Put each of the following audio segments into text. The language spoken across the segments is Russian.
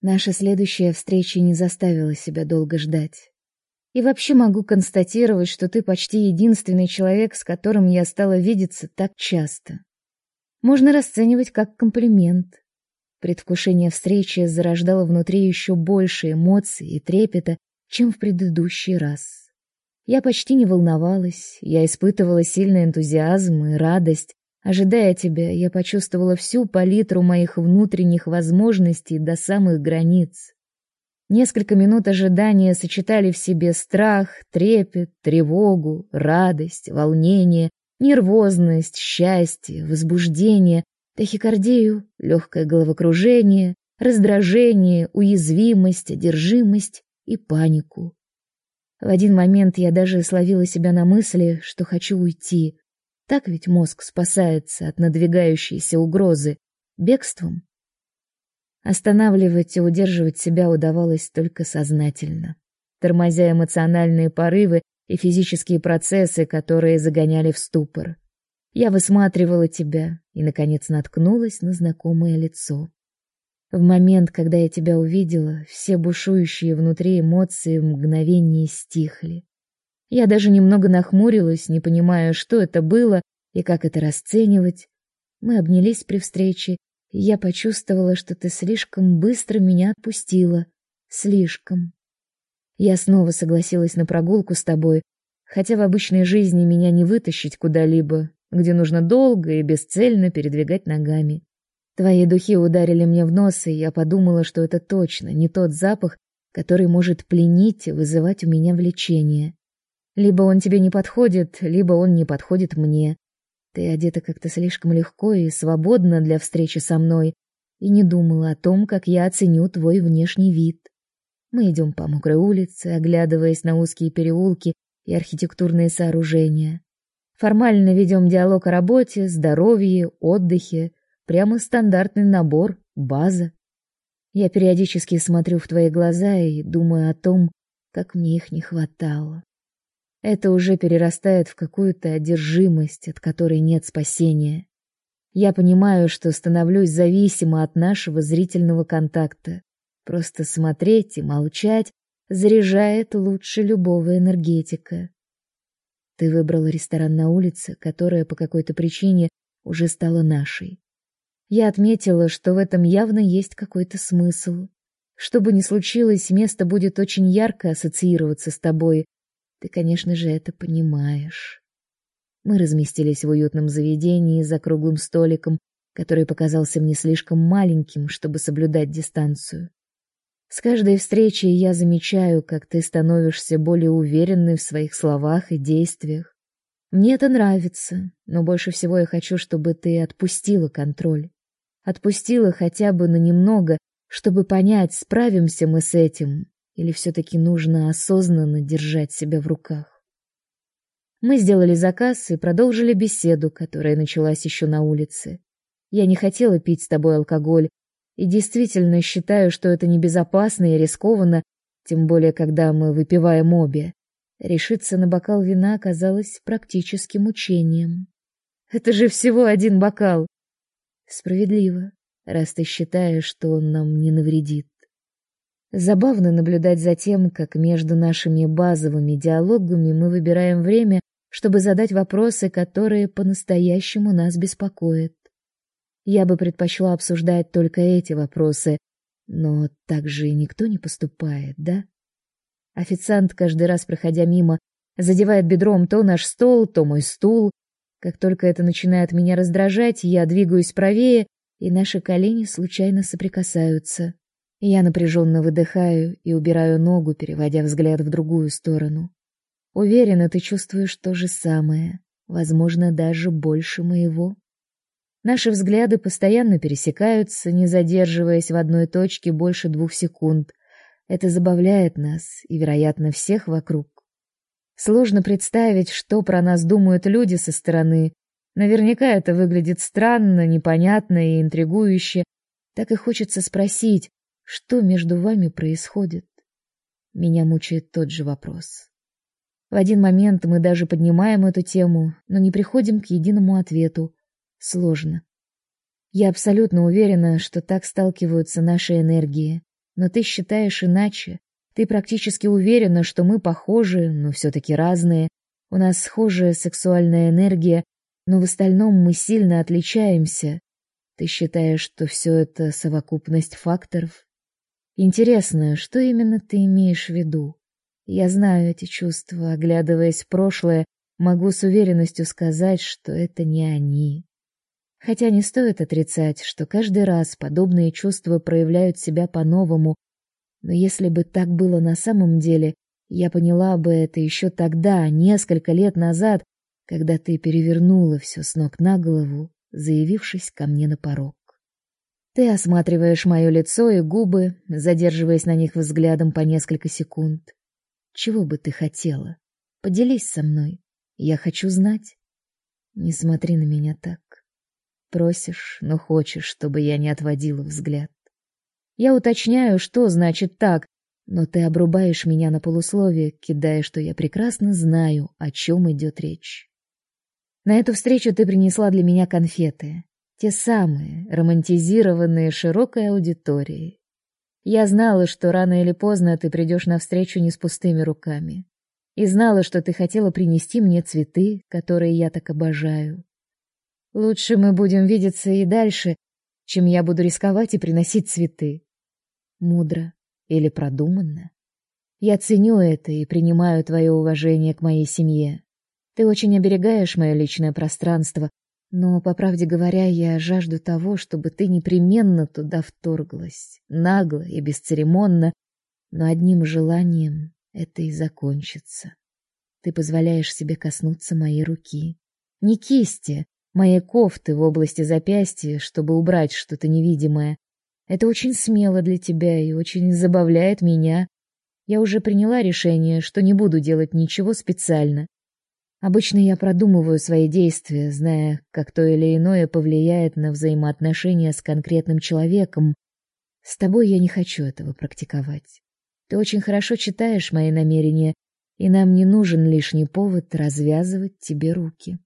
Наша следующая встреча не заставила себя долго ждать. И вообще могу констатировать, что ты почти единственный человек, с которым я стала видеться так часто. Можно расценивать как комплимент. Предвкушение встречи зарождало внутри еще больше эмоций и трепета, чем в предыдущий раз. Я почти не волновалась, я испытывала сильный энтузиазм и радость. Ожидая тебя, я почувствовала всю палитру моих внутренних возможностей до самых границ. Несколько минут ожидания сочетали в себе страх, трепет, тревогу, радость, волнение, нервозность, счастье, возбуждение, тахикардию, легкое головокружение, раздражение, уязвимость, одержимость и панику. В один момент я даже словила себя на мысли, что хочу уйти. Так ведь мозг спасается от надвигающейся угрозы бегством. Останавливать и удерживать себя удавалось только сознательно, тормозя эмоциональные порывы и физические процессы, которые загоняли в ступор. Я высматривала тебя и наконец наткнулась на знакомое лицо. В момент, когда я тебя увидела, все бушующие внутри эмоции в мгновение стихли. Я даже немного нахмурилась, не понимая, что это было и как это расценивать. Мы обнялись при встрече, я почувствовала, что ты слишком быстро меня отпустила. Слишком. Я снова согласилась на прогулку с тобой, хотя в обычной жизни меня не вытащить куда-либо, где нужно долго и бесцельно передвигать ногами. Твои духи ударили мне в нос, и я подумала, что это точно не тот запах, который может пленить и вызывать у меня влечение. Либо он тебе не подходит, либо он не подходит мне. Ты одета как-то слишком легко и свободно для встречи со мной, и не думала о том, как я оценю твой внешний вид. Мы идем по мокрой улице, оглядываясь на узкие переулки и архитектурные сооружения. Формально ведем диалог о работе, здоровье, отдыхе, Прямо стандартный набор, база. Я периодически смотрю в твои глаза и думаю о том, как мне их не хватало. Это уже перерастает в какую-то одержимость, от которой нет спасения. Я понимаю, что становлюсь зависима от нашего зрительного контакта. Просто смотреть и молчать заряжает лучше любого энергетика. Ты выбрала ресторан на улице, которая по какой-то причине уже стала нашей. Я отметила, что в этом явно есть какой-то смысл. Что бы ни случилось, место будет очень ярко ассоциироваться с тобой. Ты, конечно же, это понимаешь. Мы разместились в уютном заведении за круглым столиком, который показался мне слишком маленьким, чтобы соблюдать дистанцию. С каждой встречей я замечаю, как ты становишься более уверенной в своих словах и действиях. Мне это нравится, но больше всего я хочу, чтобы ты отпустила контроль. Отпустила хотя бы на немного, чтобы понять, справимся мы с этим или все-таки нужно осознанно держать себя в руках. Мы сделали заказ и продолжили беседу, которая началась еще на улице. Я не хотела пить с тобой алкоголь и действительно считаю, что это небезопасно и рискованно, тем более когда мы выпиваем обе. Решиться на бокал вина оказалось практически мучением. Это же всего один бокал. Справедливо, раз ты считаешь, что он нам не навредит. Забавно наблюдать за тем, как между нашими базовыми диалогами мы выбираем время, чтобы задать вопросы, которые по-настоящему нас беспокоят. Я бы предпочла обсуждать только эти вопросы, но так же и никто не поступает, да? Официант, каждый раз проходя мимо, задевает бедром то наш стол, то мой стул, как только это начинает меня раздражать, я двигаюсь правее, и наши колени случайно соприкасаются. Я напряженно выдыхаю и убираю ногу, переводя взгляд в другую сторону. Уверена, ты чувствуешь то же самое, возможно, даже больше моего. Наши взгляды постоянно пересекаются, не задерживаясь в одной точке больше двух секунд. Это забавляет нас и, вероятно, всех вокруг. Сложно представить, что про нас думают люди со стороны. Наверняка это выглядит странно, непонятно и интригующе. Так и хочется спросить, что между вами происходит. Меня мучает тот же вопрос. В один момент мы даже поднимаем эту тему, но не приходим к единому ответу. Сложно. Я абсолютно уверена, что так сталкиваются наши энергии. Но ты считаешь иначе. Ты практически уверена, что мы похожи, но все-таки разные. У нас схожая сексуальная энергия, но в остальном мы сильно отличаемся. Ты считаешь, что все это совокупность факторов? Интересно, что именно ты имеешь в виду? Я знаю эти чувства, оглядываясь в прошлое, могу с уверенностью сказать, что это не они. Хотя не стоит отрицать, что каждый раз подобные чувства проявляют себя по-новому, но если бы так было на самом деле, я поняла бы это еще тогда, несколько лет назад, когда ты перевернула все с ног на голову, заявившись ко мне на порог. Ты осматриваешь мое лицо и губы, задерживаясь на них взглядом по несколько секунд. Чего бы ты хотела? Поделись со мной. Я хочу знать. Не смотри на меня так. Просишь, но хочешь, чтобы я не отводила взгляд. Я уточняю, что значит так, но ты обрубаешь меня на полусловие, кидая, что я прекрасно знаю, о чем идет речь. На эту встречу ты принесла для меня конфеты, те самые, романтизированные широкой аудиторией. Я знала, что рано или поздно ты придешь на встречу не с пустыми руками, и знала, что ты хотела принести мне цветы, которые я так обожаю. Лучше мы будем видеться и дальше, чем я буду рисковать и приносить цветы. Мудро или продуманно. Я ценю это и принимаю твое уважение к моей семье. Ты очень оберегаешь мое личное пространство, но, по правде говоря, я жажду того, чтобы ты непременно туда вторглась, нагло и бесцеремонно, но одним желанием это и закончится. Ты позволяешь себе коснуться моей руки. Не кисти, моей кофты в области запястья, чтобы убрать что-то невидимое. Это очень смело для тебя и очень забавляет меня. Я уже приняла решение, что не буду делать ничего специально. Обычно я продумываю свои действия, зная, как то или иное повлияет на взаимоотношения с конкретным человеком. С тобой я не хочу этого практиковать. Ты очень хорошо читаешь мои намерения, и нам не нужен лишний повод развязывать тебе руки.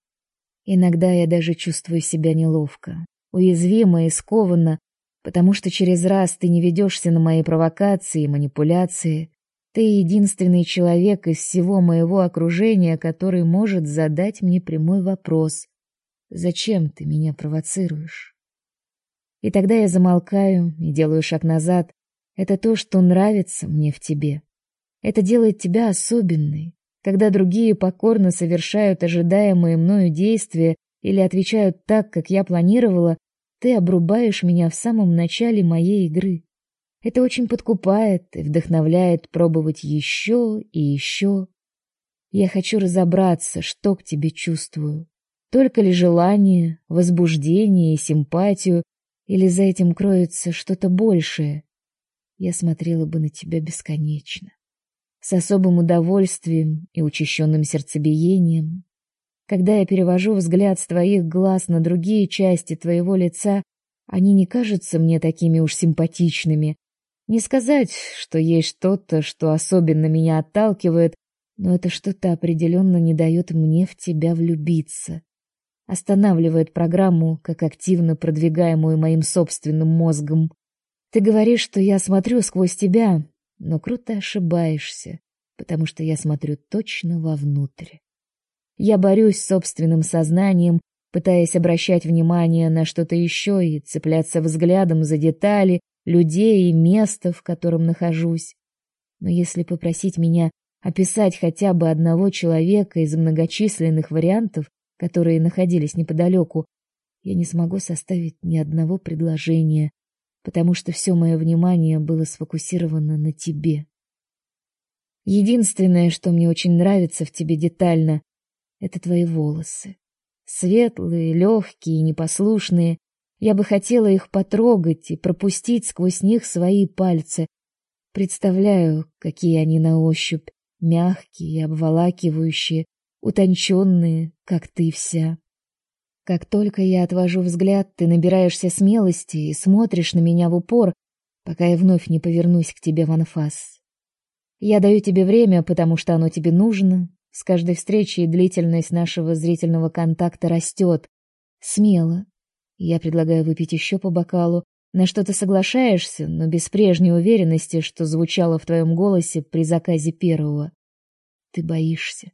Иногда я даже чувствую себя неловко, уязвимо и скованно, потому что через раз ты не ведешься на мои провокации и манипуляции. Ты единственный человек из всего моего окружения, который может задать мне прямой вопрос: "Зачем ты меня провоцируешь?" И тогда я замолкаю и делаю шаг назад. Это то, что нравится мне в тебе. Это делает тебя особенной, когда другие покорно совершают ожидаемые мною действия или отвечают так, как я планировала, ты обрубаешь меня в самом начале моей игры. Это очень подкупает и вдохновляет пробовать еще и еще. Я хочу разобраться, что к тебе чувствую. Только ли желание, возбуждение и симпатию, или за этим кроется что-то большее? Я смотрела бы на тебя бесконечно с особым удовольствием и учащенным сердцебиением. Когда я перевожу взгляд с твоих глаз на другие части твоего лица, они не кажутся мне такими уж симпатичными. Не сказать, что есть что-то, что особенно меня отталкивает, но это что-то определенно не дает мне в тебя влюбиться. Останавливает программу, как активно продвигаемую моим собственным мозгом. Ты говоришь, что я смотрю сквозь тебя, но круто ошибаешься, потому что я смотрю точно вовнутрь. Я борюсь с собственным сознанием, пытаясь обращать внимание на что-то еще и цепляться взглядом за детали, людей и место, в котором нахожусь. Но если попросить меня описать хотя бы одного человека из многочисленных вариантов, которые находились неподалеку, я не смогу составить ни одного предложения, потому что все мое внимание было сфокусировано на тебе. Единственное, что мне очень нравится в тебе детально, это твои волосы. Светлые, легкие, непослушные. Я бы хотела их потрогать и пропустить сквозь них свои пальцы. Представляю, какие они на ощупь, мягкие, обволакивающие, утонченные, как ты вся. Как только я отвожу взгляд, ты набираешься смелости и смотришь на меня в упор, пока я вновь не повернусь к тебе в анфас. Я даю тебе время, потому что оно тебе нужно. С каждой встречей длительность нашего зрительного контакта растет. Смело. Я предлагаю выпить еще по бокалу, На что ты соглашаешься, но без прежней уверенности, что звучало в твоем голосе при заказе первого. Ты боишься.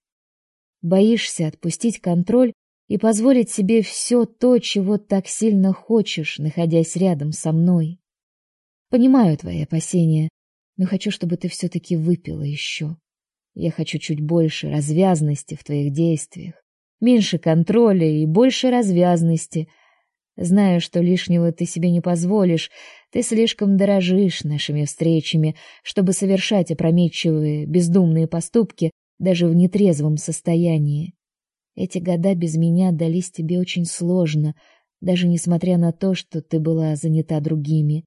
Боишься отпустить контроль и позволить себе все то, чего так сильно хочешь, находясь рядом со мной. Понимаю твои опасения, но хочу, чтобы ты все-таки выпила еще. Я хочу чуть больше развязности в твоих действиях, меньше контроля и больше развязности — Знаю, что лишнего ты себе не позволишь, ты слишком дорожишь нашими встречами, чтобы совершать опрометчивые, бездумные поступки даже в нетрезвом состоянии. Эти года без меня дались тебе очень сложно, даже несмотря на то, что ты была занята другими.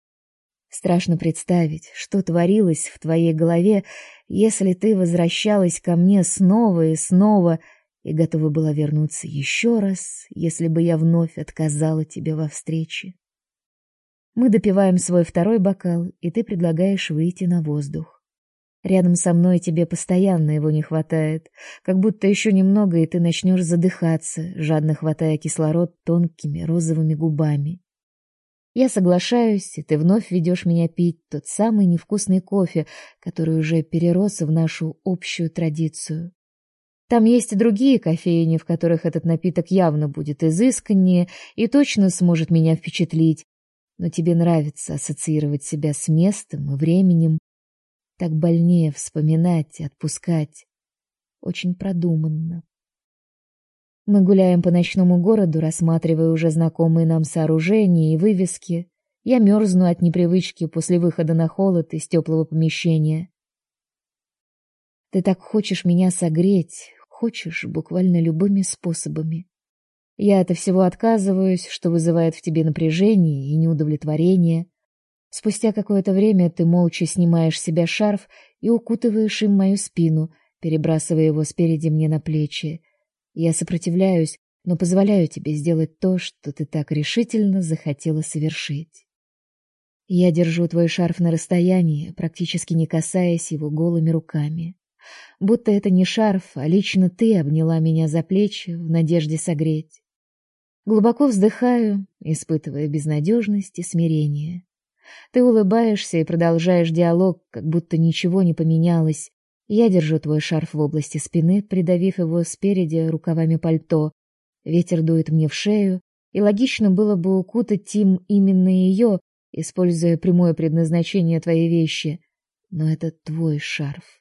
Страшно представить, что творилось в твоей голове, если ты возвращалась ко мне снова и снова — и готова была вернуться еще раз, если бы я вновь отказала тебе во встрече. Мы допиваем свой второй бокал, и ты предлагаешь выйти на воздух. Рядом со мной тебе постоянно его не хватает, как будто еще немного, и ты начнешь задыхаться, жадно хватая кислород тонкими розовыми губами. Я соглашаюсь, и ты вновь ведешь меня пить тот самый невкусный кофе, который уже перерос в нашу общую традицию. Там есть и другие кофейни, в которых этот напиток явно будет изысканнее и точно сможет меня впечатлить. Но тебе нравится ассоциировать себя с местом и временем. Так больнее вспоминать и отпускать. Очень продуманно. Мы гуляем по ночному городу, рассматривая уже знакомые нам сооружения и вывески. Я мерзну от непривычки после выхода на холод из теплого помещения. Ты так хочешь меня согреть, хочешь, буквально любыми способами. Я от всего отказываюсь, что вызывает в тебе напряжение и неудовлетворение. Спустя какое-то время ты молча снимаешь с себя шарф и укутываешь им мою спину, перебрасывая его спереди мне на плечи. Я сопротивляюсь, но позволяю тебе сделать то, что ты так решительно захотела совершить. Я держу твой шарф на расстоянии, практически не касаясь его голыми руками будто это не шарф, а лично ты обняла меня за плечи в надежде согреть. Глубоко вздыхаю, испытывая безнадежность и смирение. Ты улыбаешься и продолжаешь диалог, как будто ничего не поменялось. Я держу твой шарф в области спины, придавив его спереди рукавами пальто. Ветер дует мне в шею, и логично было бы укутать Тим именно ее, используя прямое предназначение твоей вещи. Но это твой шарф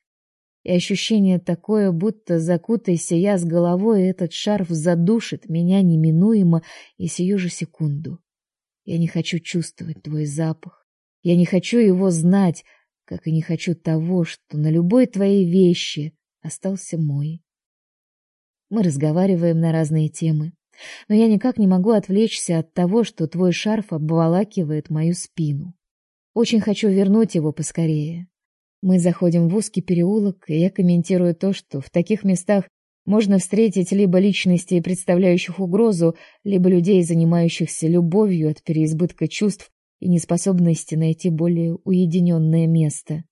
и ощущение такое, будто закутайся я с головой, этот шарф задушит меня неминуемо и сию же секунду. Я не хочу чувствовать твой запах. Я не хочу его знать, как и не хочу того, что на любой твоей вещи остался мой. Мы разговариваем на разные темы, но я никак не могу отвлечься от того, что твой шарф обволакивает мою спину. Очень хочу вернуть его поскорее, мы заходим в узкий переулок, и я комментирую то, что в таких местах можно встретить либо личностей, представляющих угрозу, либо людей, занимающихся любовью от переизбытка чувств и неспособности найти более уединенное место.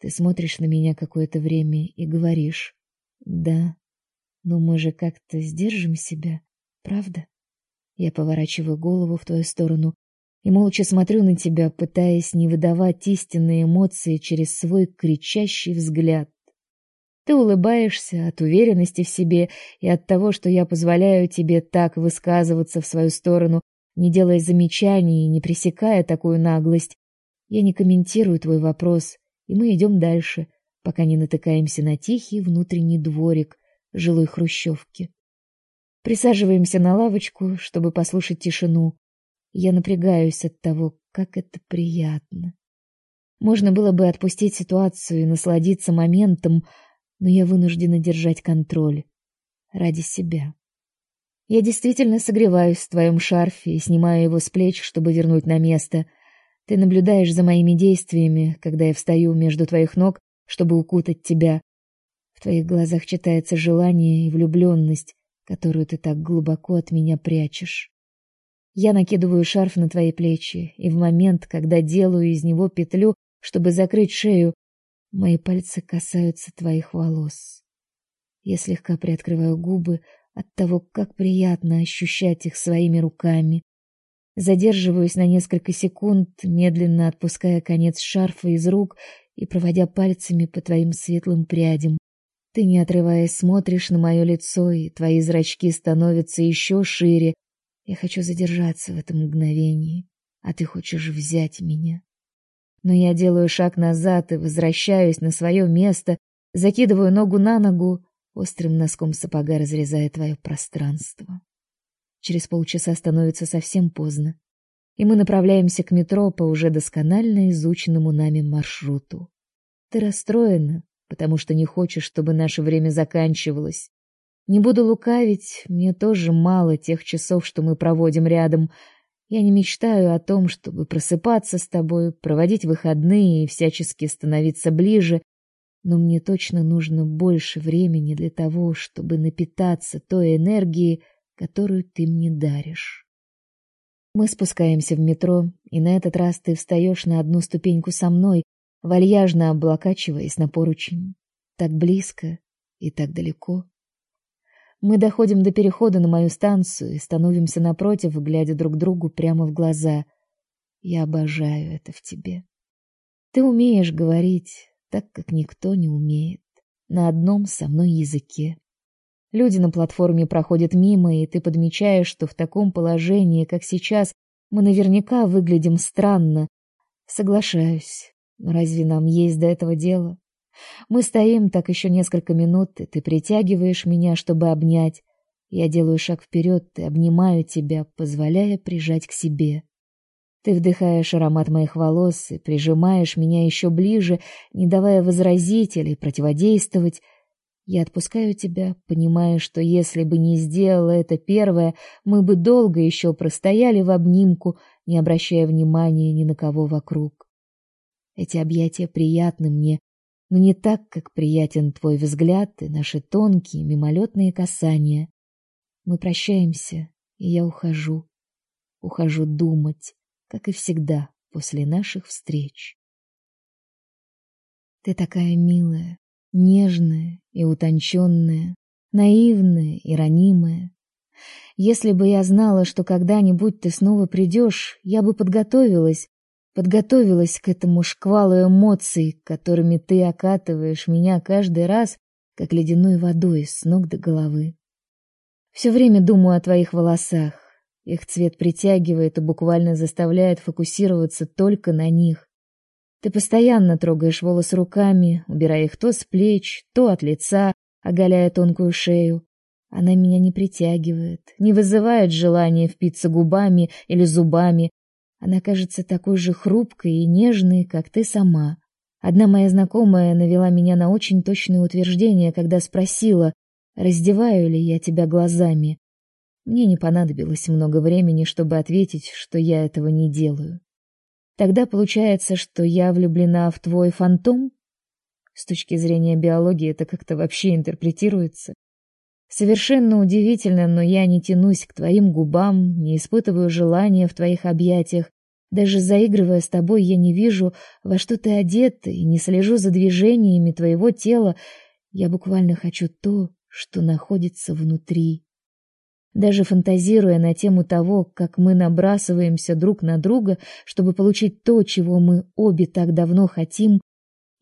Ты смотришь на меня какое-то время и говоришь: "Да, но мы же как-то сдержим себя, правда?" Я поворачиваю голову в твою сторону и молча смотрю на тебя, пытаясь не выдавать истинные эмоции через свой кричащий взгляд. Ты улыбаешься от уверенности в себе и от того, что я позволяю тебе так высказываться в свою сторону, не делая замечаний и не пресекая такую наглость. Я не комментирую твой вопрос, и мы идем дальше, пока не натыкаемся на тихий внутренний дворик жилой хрущевки. Присаживаемся на лавочку, чтобы послушать тишину. Я напрягаюсь от того, как это приятно. Можно было бы отпустить ситуацию и насладиться моментом, но я вынуждена держать контроль ради себя. Я действительно согреваюсь в твоем шарфе и снимаю его с плеч, чтобы вернуть на место. Ты наблюдаешь за моими действиями, когда я встаю между твоих ног, чтобы укутать тебя. В твоих глазах читается желание и влюбленность, которую ты так глубоко от меня прячешь. Я накидываю шарф на твои плечи, и в момент, когда делаю из него петлю, чтобы закрыть шею, мои пальцы касаются твоих волос. Я слегка приоткрываю губы от того, как приятно ощущать их своими руками. Задерживаюсь на несколько секунд, медленно отпуская конец шарфа из рук и проводя пальцами по твоим светлым прядям. Ты, не отрываясь, смотришь на мое лицо, и твои зрачки становятся еще шире. Я хочу задержаться в этом мгновении, а ты хочешь взять меня. Но я делаю шаг назад и возвращаюсь на свое место, закидываю ногу на ногу, острым носком сапога разрезая твое пространство. Через полчаса становится совсем поздно, и мы направляемся к метро по уже досконально изученному нами маршруту. Ты расстроена, потому что не хочешь, чтобы наше время заканчивалось. Не буду лукавить, мне тоже мало тех часов, что мы проводим рядом. Я не мечтаю о том, чтобы просыпаться с тобой, проводить выходные и всячески становиться ближе, но мне точно нужно больше времени для того, чтобы напитаться той энергией, которую ты мне даришь. Мы спускаемся в метро, и на этот раз ты встаешь на одну ступеньку со мной, вальяжно облокачиваясь на поручень. Так близко и так далеко. Мы доходим до перехода на мою станцию и становимся напротив, глядя друг другу прямо в глаза. Я обожаю это в тебе. Ты умеешь говорить так, как никто не умеет, на одном со мной языке. Люди на платформе проходят мимо, и ты подмечаешь, что в таком положении, как сейчас, мы наверняка выглядим странно. Соглашаюсь. Но разве нам есть до этого дело? Мы стоим так еще несколько минут, и ты притягиваешь меня, чтобы обнять. Я делаю шаг вперед и обнимаю тебя, позволяя прижать к себе. Ты вдыхаешь аромат моих волос и прижимаешь меня еще ближе, не давая возразить или противодействовать. Я отпускаю тебя, понимая, что если бы не сделала это первое, мы бы долго еще простояли в обнимку, не обращая внимания ни на кого вокруг. Эти объятия приятны мне, но не так, как приятен твой взгляд и наши тонкие мимолетные касания. Мы прощаемся, и я ухожу. Ухожу думать, как и всегда после наших встреч. Ты такая милая, нежная и утонченная, наивная и ранимая. Если бы я знала, что когда-нибудь ты снова придешь, я бы подготовилась, подготовилась к этому шквалу эмоций, которыми ты окатываешь меня каждый раз, как ледяной водой с ног до головы. Все время думаю о твоих волосах. Их цвет притягивает и буквально заставляет фокусироваться только на них. Ты постоянно трогаешь волосы руками, убирая их то с плеч, то от лица, оголяя тонкую шею. Она меня не притягивает, не вызывает желания впиться губами или зубами, она кажется такой же хрупкой и нежной, как ты сама. Одна моя знакомая навела меня на очень точное утверждение, когда спросила, раздеваю ли я тебя глазами. Мне не понадобилось много времени, чтобы ответить, что я этого не делаю. Тогда получается, что я влюблена в твой фантом? С точки зрения биологии это как-то вообще интерпретируется. Совершенно удивительно, но я не тянусь к твоим губам, не испытываю желания в твоих объятиях. Даже заигрывая с тобой, я не вижу, во что ты одет, и не слежу за движениями твоего тела. Я буквально хочу то, что находится внутри. Даже фантазируя на тему того, как мы набрасываемся друг на друга, чтобы получить то, чего мы обе так давно хотим,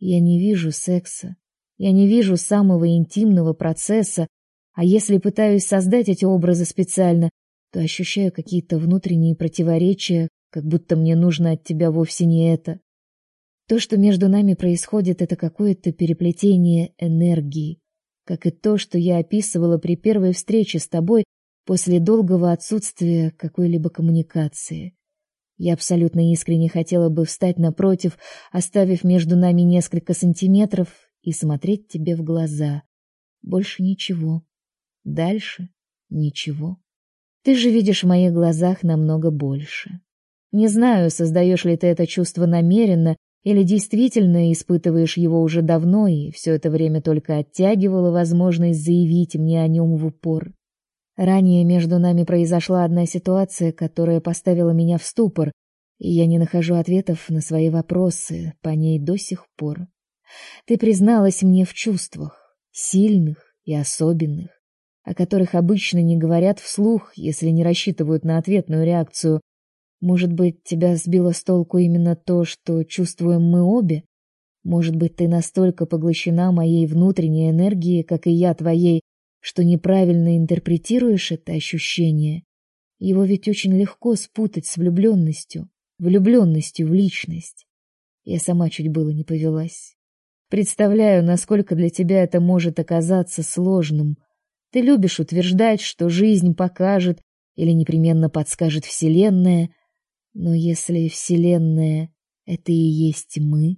я не вижу секса. Я не вижу самого интимного процесса, а если пытаюсь создать эти образы специально, то ощущаю какие-то внутренние противоречия, как будто мне нужно от тебя вовсе не это. То, что между нами происходит, это какое-то переплетение энергии, как и то, что я описывала при первой встрече с тобой после долгого отсутствия какой-либо коммуникации. Я абсолютно искренне хотела бы встать напротив, оставив между нами несколько сантиметров и смотреть тебе в глаза. Больше ничего. Дальше ничего. Ты же видишь в моих глазах намного больше. Не знаю, создаешь ли ты это чувство намеренно или действительно испытываешь его уже давно и все это время только оттягивала возможность заявить мне о нем в упор. Ранее между нами произошла одна ситуация, которая поставила меня в ступор, и я не нахожу ответов на свои вопросы по ней до сих пор. Ты призналась мне в чувствах, сильных и особенных о которых обычно не говорят вслух, если не рассчитывают на ответную реакцию. Может быть, тебя сбило с толку именно то, что чувствуем мы обе? Может быть, ты настолько поглощена моей внутренней энергией, как и я твоей, что неправильно интерпретируешь это ощущение? Его ведь очень легко спутать с влюбленностью, влюбленностью в личность. Я сама чуть было не повелась. Представляю, насколько для тебя это может оказаться сложным. Ты любишь утверждать, что жизнь покажет или непременно подскажет Вселенная, но если Вселенная — это и есть мы...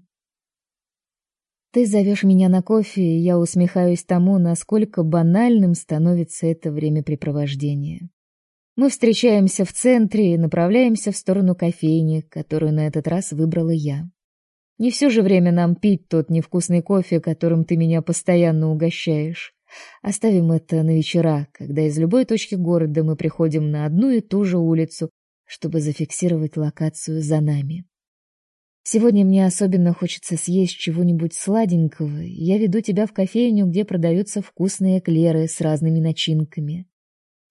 Ты зовешь меня на кофе, и я усмехаюсь тому, насколько банальным становится это времяпрепровождение. Мы встречаемся в центре и направляемся в сторону кофейни, которую на этот раз выбрала я. Не все же время нам пить тот невкусный кофе, которым ты меня постоянно угощаешь. Оставим это на вечера, когда из любой точки города мы приходим на одну и ту же улицу, чтобы зафиксировать локацию за нами. Сегодня мне особенно хочется съесть чего-нибудь сладенького. Я веду тебя в кофейню, где продаются вкусные эклеры с разными начинками.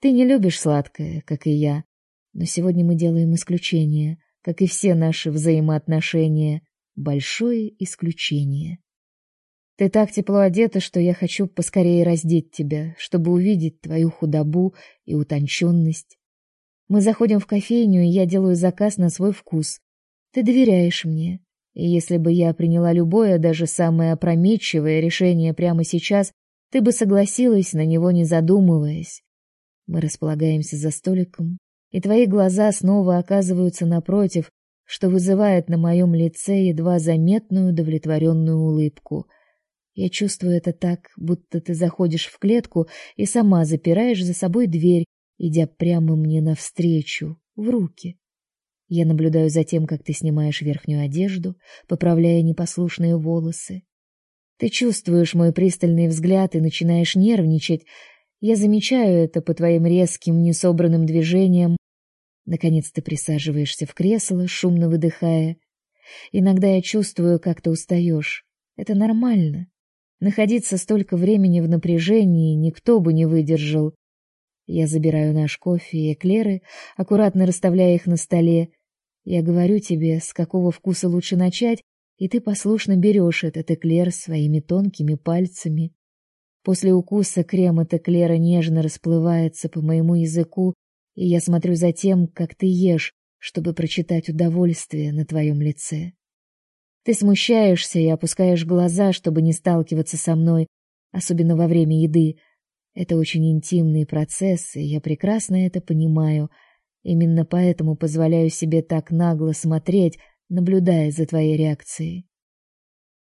Ты не любишь сладкое, как и я, но сегодня мы делаем исключение, как и все наши взаимоотношения, большое исключение. Ты так тепло одета, что я хочу поскорее раздеть тебя, чтобы увидеть твою худобу и утонченность. Мы заходим в кофейню, и я делаю заказ на свой вкус. Ты доверяешь мне. И если бы я приняла любое, даже самое опрометчивое решение прямо сейчас, ты бы согласилась на него, не задумываясь. Мы располагаемся за столиком, и твои глаза снова оказываются напротив, что вызывает на моем лице едва заметную удовлетворенную улыбку. Я чувствую это так, будто ты заходишь в клетку и сама запираешь за собой дверь, идя прямо мне навстречу, в руки. Я наблюдаю за тем, как ты снимаешь верхнюю одежду, поправляя непослушные волосы. Ты чувствуешь мой пристальный взгляд и начинаешь нервничать. Я замечаю это по твоим резким, несобранным движениям. Наконец ты присаживаешься в кресло, шумно выдыхая. Иногда я чувствую, как ты устаешь. Это нормально. Находиться столько времени в напряжении никто бы не выдержал. Я забираю наш кофе и эклеры, аккуратно расставляя их на столе. Я говорю тебе, с какого вкуса лучше начать, и ты послушно берешь этот эклер своими тонкими пальцами. После укуса крем от эклера нежно расплывается по моему языку, и я смотрю за тем, как ты ешь, чтобы прочитать удовольствие на твоем лице. Ты смущаешься и опускаешь глаза, чтобы не сталкиваться со мной, особенно во время еды, это очень интимный процесс, и я прекрасно это понимаю. Именно поэтому позволяю себе так нагло смотреть, наблюдая за твоей реакцией.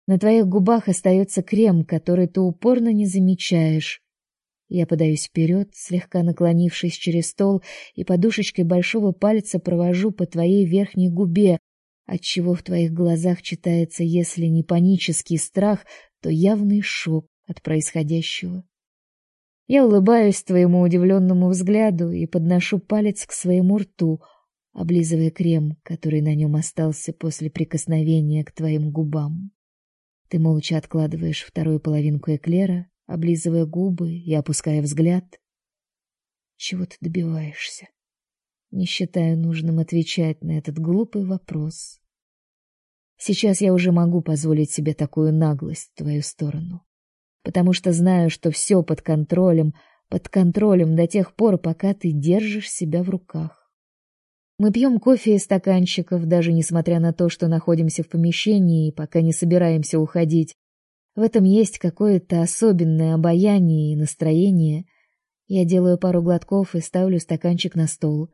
На твоих губах остается крем, который ты упорно не замечаешь. Я подаюсь вперед, слегка наклонившись через стол, и подушечкой большого пальца провожу по твоей верхней губе, отчего в твоих глазах читается, если не панический страх, то явный шок от происходящего. Я улыбаюсь твоему удивленному взгляду и подношу палец к своему рту, облизывая крем, который на нем остался после прикосновения к твоим губам. Ты молча откладываешь вторую половинку эклера, облизывая губы и опуская взгляд. Чего ты добиваешься? Не считаю нужным отвечать на этот глупый вопрос. Сейчас я уже могу позволить себе такую наглость в твою сторону потому что знаю, что все под контролем, под контролем до тех пор, пока ты держишь себя в руках. Мы пьем кофе из стаканчиков, даже несмотря на то, что находимся в помещении и пока не собираемся уходить. В этом есть какое-то особенное обаяние и настроение. Я делаю пару глотков и ставлю стаканчик на стол.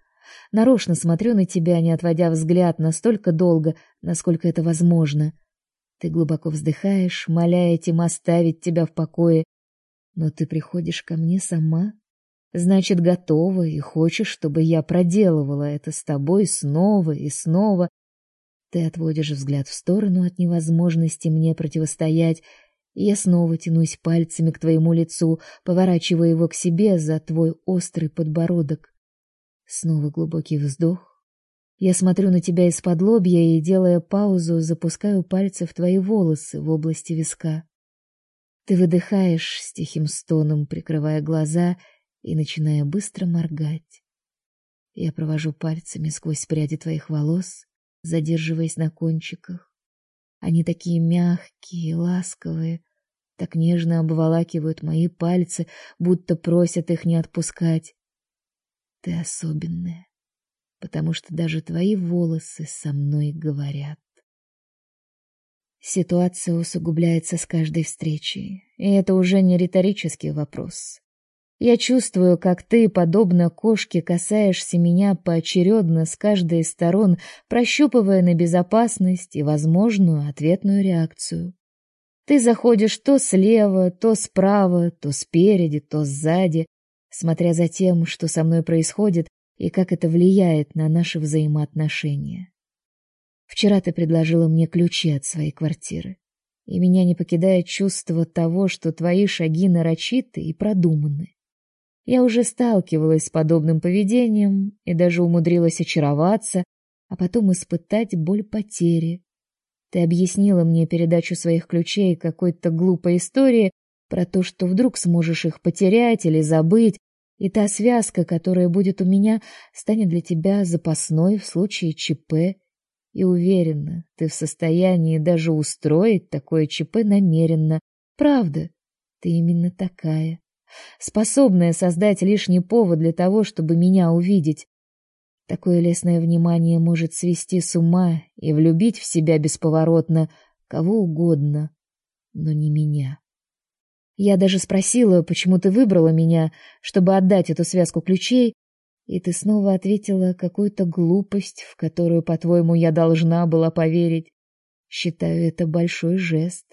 Нарочно смотрю на тебя, не отводя взгляд настолько долго, насколько это возможно — ты глубоко вздыхаешь, моля этим оставить тебя в покое, но ты приходишь ко мне сама. Значит, готова и хочешь, чтобы я проделывала это с тобой снова и снова. Ты отводишь взгляд в сторону от невозможности мне противостоять, и я снова тянусь пальцами к твоему лицу, поворачивая его к себе за твой острый подбородок. Снова глубокий вздох, я смотрю на тебя из-под лобья и, делая паузу, запускаю пальцы в твои волосы в области виска. Ты выдыхаешь с тихим стоном, прикрывая глаза и начиная быстро моргать. Я провожу пальцами сквозь пряди твоих волос, задерживаясь на кончиках. Они такие мягкие, ласковые, так нежно обволакивают мои пальцы, будто просят их не отпускать. Ты особенная, потому что даже твои волосы со мной говорят. Ситуация усугубляется с каждой встречей, и это уже не риторический вопрос. Я чувствую, как ты, подобно кошке, касаешься меня поочередно с каждой из сторон, прощупывая на безопасность и возможную ответную реакцию. Ты заходишь то слева, то справа, то спереди, то сзади, смотря за тем, что со мной происходит и как это влияет на наши взаимоотношения. Вчера ты предложила мне ключи от своей квартиры, и меня не покидает чувство того, что твои шаги нарочиты и продуманы. Я уже сталкивалась с подобным поведением и даже умудрилась очароваться, а потом испытать боль потери. Ты объяснила мне передачу своих ключей какой-то глупой истории про то, что вдруг сможешь их потерять или забыть, и та связка, которая будет у меня, станет для тебя запасной в случае ЧП. И уверена, ты в состоянии даже устроить такое ЧП намеренно. Правда, ты именно такая способная создать лишний повод для того, чтобы меня увидеть. Такое лесное внимание может свести с ума и влюбить в себя бесповоротно кого угодно, но не меня. Я даже спросила, почему ты выбрала меня, чтобы отдать эту связку ключей, и ты снова ответила какую-то глупость, в которую, по-твоему, я должна была поверить. Считаю это большой жест.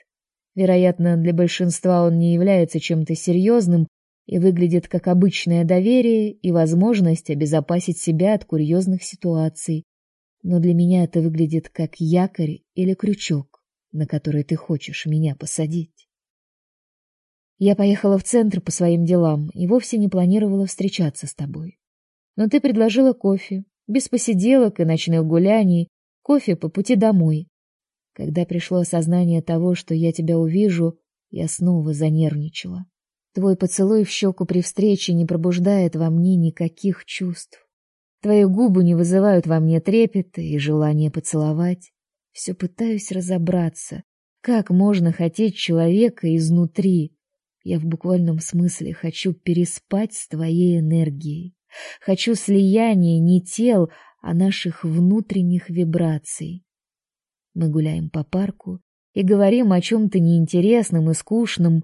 Вероятно, для большинства он не является чем-то серьезным и выглядит как обычное доверие и возможность обезопасить себя от курьезных ситуаций. Но для меня это выглядит как якорь или крючок, на который ты хочешь меня посадить. Я поехала в центр по своим делам и вовсе не планировала встречаться с тобой. Но ты предложила кофе, без посиделок и ночных гуляний, кофе по пути домой. Когда пришло осознание того, что я тебя увижу, я снова занервничала. Твой поцелуй в щеку при встрече не пробуждает во мне никаких чувств. Твои губы не вызывают во мне трепета и желания поцеловать. Все пытаюсь разобраться, как можно хотеть человека изнутри. Я в буквальном смысле хочу переспать с твоей энергией. Хочу слияния не тел, а наших внутренних вибраций. Мы гуляем по парку и говорим о чем-то неинтересном и скучном.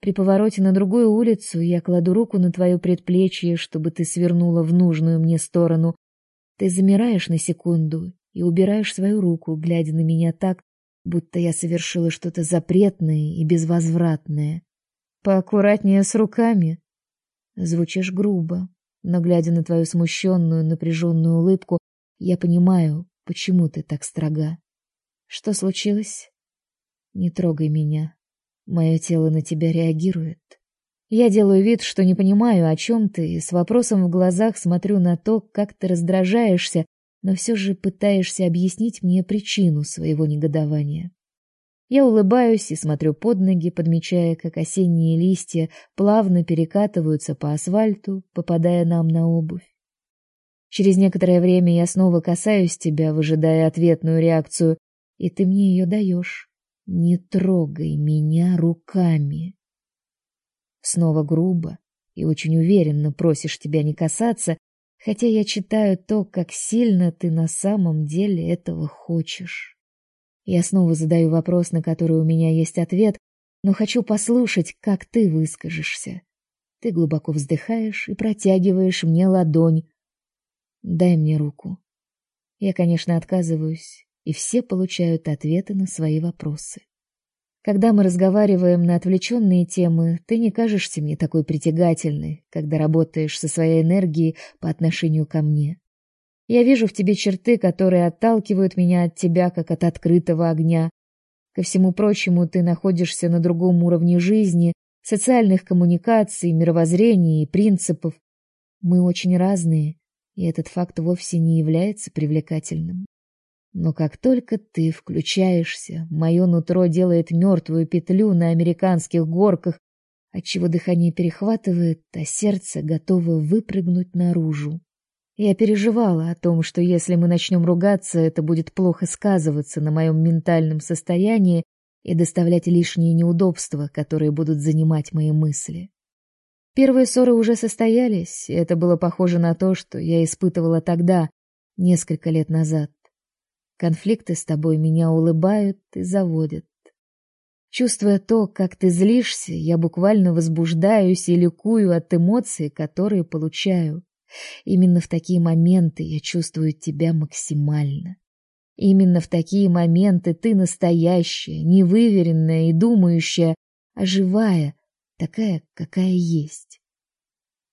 При повороте на другую улицу я кладу руку на твое предплечье, чтобы ты свернула в нужную мне сторону. Ты замираешь на секунду и убираешь свою руку, глядя на меня так, будто я совершила что-то запретное и безвозвратное. Поаккуратнее с руками. Звучишь грубо, но глядя на твою смущенную, напряженную улыбку, я понимаю, почему ты так строга. Что случилось? Не трогай меня. Мое тело на тебя реагирует. Я делаю вид, что не понимаю, о чем ты, и с вопросом в глазах смотрю на то, как ты раздражаешься, но все же пытаешься объяснить мне причину своего негодования. Я улыбаюсь и смотрю под ноги, подмечая, как осенние листья плавно перекатываются по асфальту, попадая нам на обувь. Через некоторое время я снова касаюсь тебя, выжидая ответную реакцию, и ты мне ее даешь. Не трогай меня руками. Снова грубо и очень уверенно просишь тебя не касаться, хотя я читаю то, как сильно ты на самом деле этого хочешь. Я снова задаю вопрос, на который у меня есть ответ, но хочу послушать, как ты выскажешься. Ты глубоко вздыхаешь и протягиваешь мне ладонь. Дай мне руку. Я, конечно, отказываюсь, и все получают ответы на свои вопросы. Когда мы разговариваем на отвлеченные темы, ты не кажешься мне такой притягательной, когда работаешь со своей энергией по отношению ко мне. Я вижу в тебе черты, которые отталкивают меня от тебя, как от открытого огня. Ко всему прочему, ты находишься на другом уровне жизни, социальных коммуникаций, мировоззрения и принципов. Мы очень разные, и этот факт вовсе не является привлекательным. Но как только ты включаешься, мое нутро делает мертвую петлю на американских горках, отчего дыхание перехватывает, а сердце готово выпрыгнуть наружу. Я переживала о том, что если мы начнем ругаться, это будет плохо сказываться на моем ментальном состоянии и доставлять лишние неудобства, которые будут занимать мои мысли. Первые ссоры уже состоялись, и это было похоже на то, что я испытывала тогда, несколько лет назад. Конфликты с тобой меня улыбают и заводят. Чувствуя то, как ты злишься, я буквально возбуждаюсь и ликую от эмоций, которые получаю. Именно в такие моменты я чувствую тебя максимально. Именно в такие моменты ты настоящая, невыверенная и думающая, а живая, такая, какая есть.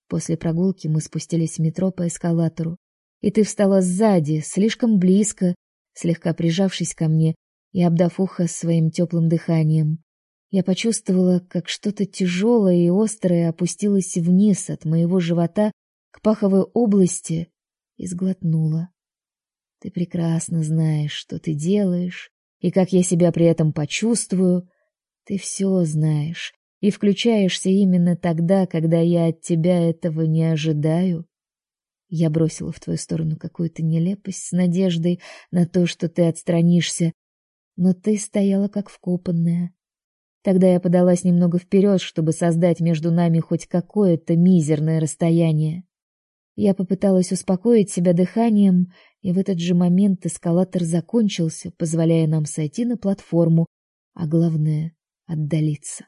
После прогулки мы спустились в метро по эскалатору, и ты встала сзади, слишком близко, слегка прижавшись ко мне и обдав ухо своим теплым дыханием. Я почувствовала, как что-то тяжелое и острое опустилось вниз от моего живота к паховой области и сглотнула. Ты прекрасно знаешь, что ты делаешь, и как я себя при этом почувствую. Ты все знаешь и включаешься именно тогда, когда я от тебя этого не ожидаю. Я бросила в твою сторону какую-то нелепость с надеждой на то, что ты отстранишься, но ты стояла как вкопанная. Тогда я подалась немного вперед, чтобы создать между нами хоть какое-то мизерное расстояние. Я попыталась успокоить себя дыханием, и в этот же момент эскалатор закончился, позволяя нам сойти на платформу, а главное — отдалиться.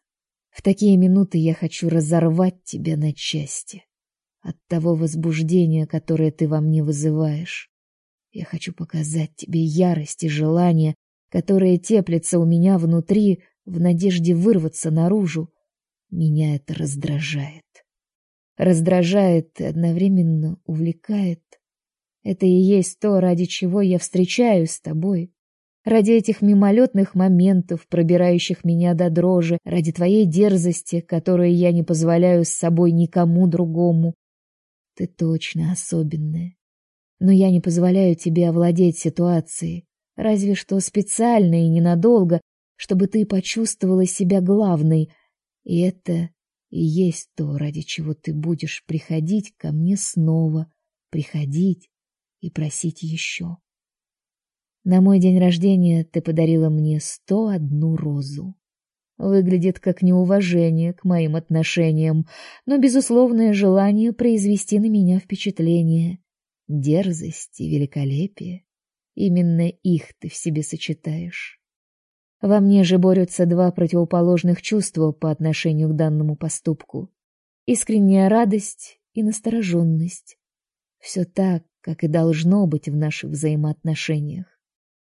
В такие минуты я хочу разорвать тебя на части. От того возбуждения, которое ты во мне вызываешь. Я хочу показать тебе ярость и желание, которое теплится у меня внутри в надежде вырваться наружу. Меня это раздражает. Раздражает и одновременно увлекает. Это и есть то, ради чего я встречаюсь с тобой. Ради этих мимолетных моментов, пробирающих меня до дрожи, ради твоей дерзости, которую я не позволяю с собой никому другому. Ты точно особенная. Но я не позволяю тебе овладеть ситуацией. Разве что специально и ненадолго, чтобы ты почувствовала себя главной. И это есть то, ради чего ты будешь приходить ко мне снова, приходить и просить еще. На мой день рождения ты подарила мне сто одну розу. Выглядит как неуважение к моим отношениям, но безусловное желание произвести на меня впечатление, дерзость и великолепие. Именно их ты в себе сочетаешь. Во мне же борются два противоположных чувства по отношению к данному поступку. Искренняя радость и настороженность. Все так, как и должно быть в наших взаимоотношениях.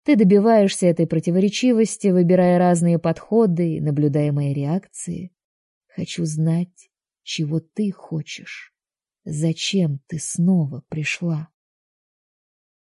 Ты добиваешься этой противоречивости, выбирая разные подходы и наблюдая мои реакции. Хочу знать, чего ты хочешь. Зачем ты снова пришла?